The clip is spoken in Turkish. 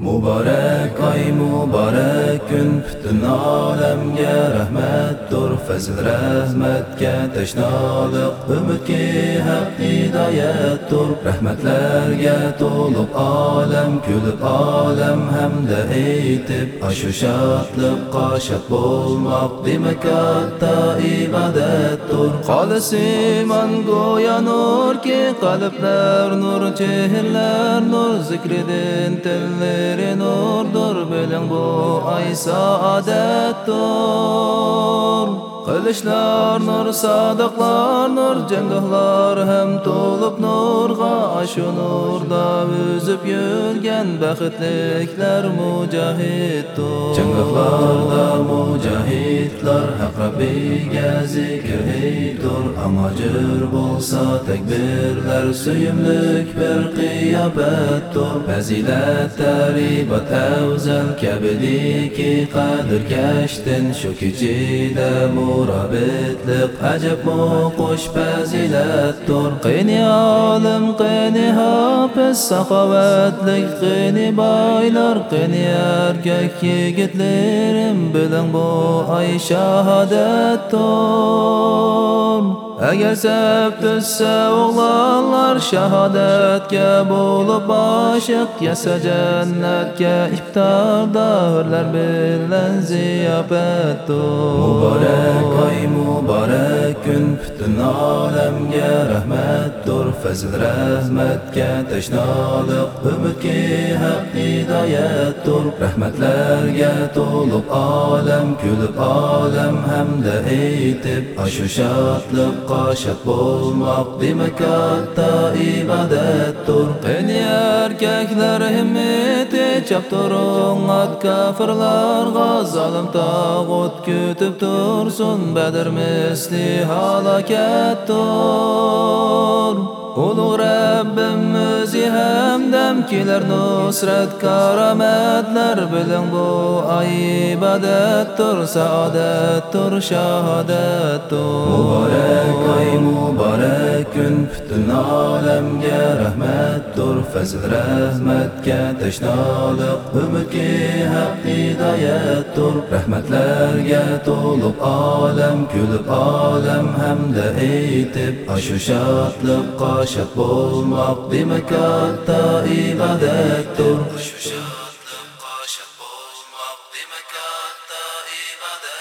Muborak oy muborak kun butun olamga rahmatdir fazl rahmatga tashnoliq umidga haq hidoyatdir rahmatlarga to'liq olam kulib olam hamda aytib ashu shodliqqa shod bo'lmoq demak katta ibodatdir xolis iymon go'yo nurki qalblar nur chehrlar nur zikridin tillar Gözleri nurdur bilen bu ay saadettur Qilishlar nur sadıqlar nur jangihlar ham to'lib nurga shu nurda o'zib yurgan baxtliklar mujohiddir jangihlarda mujohidlar haq robbiga zikr amajir bo'lsa takbirlar suyumlik bir qiyobatdir fazilat taribat afzal kabidiki qadr kashtin shu kechida murabitlik ajab muqush fazilatdir qini olim qini hafiz saxovatlik qini boylar qini erkak yigitlarim bilan bu ay shahodatdir agar sab tussa o'g'lonlar shahodatga bo'lib oshiq yasa jannatga iftordorlar bilan ziyofatdir muborak oy muborak kun butun olamga rahmatdir fazl rahmatga tashnoliq umidga haq hidoyatdir rahmatlarga to'liq olam kulib olam hamda aytib ashu shodliq qoshaq bo'lmoq demak katta ibodatdir qani erkaklar himmati chap turing ot kofirlarga zolim tog'ut kutib tursin badr misli halokatdir Oh no. Hamdam kelar nusrat karomatlar bilan bu ay ibodatdir saodatdir shahodatdir muborak oy muborak kun butun olamga rahmatdir fazl rahmatga tashnoliq umidga haq hidoyatdir rahmatlarga to'liq olam kulib olam hamda aytib ashu shodliqqa shod bo'lmoq demak katta غدا الترق شبشب نبقى شبوب مقضي مكان غدا